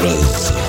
Brasil.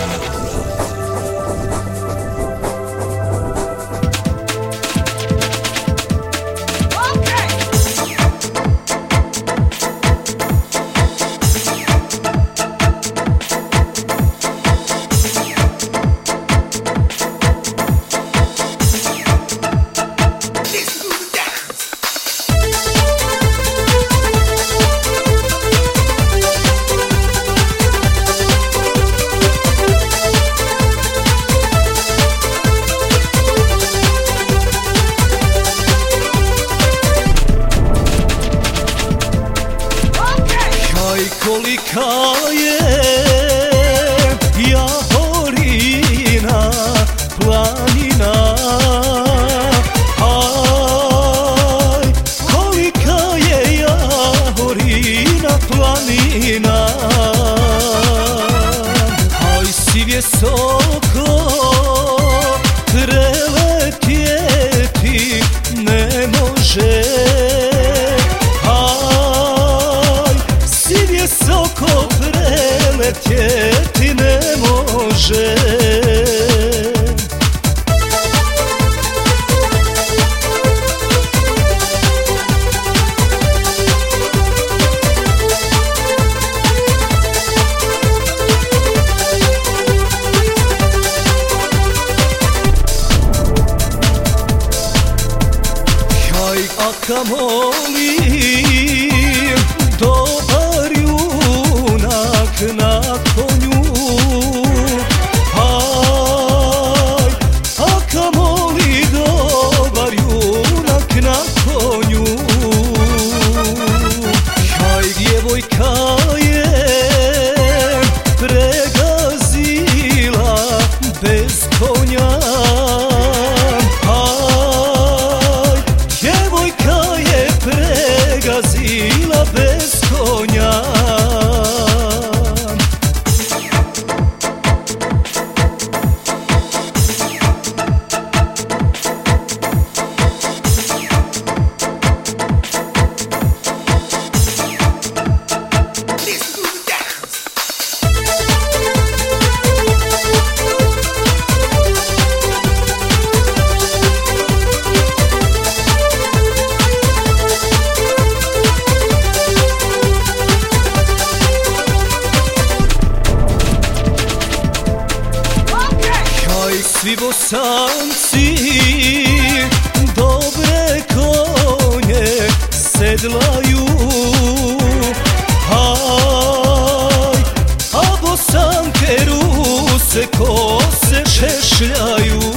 Kolika je visoko preletjeti ne može. Kaj a Svi bosanci dobre konje sedlaju. Aj, a bosanke ruse kose češljaju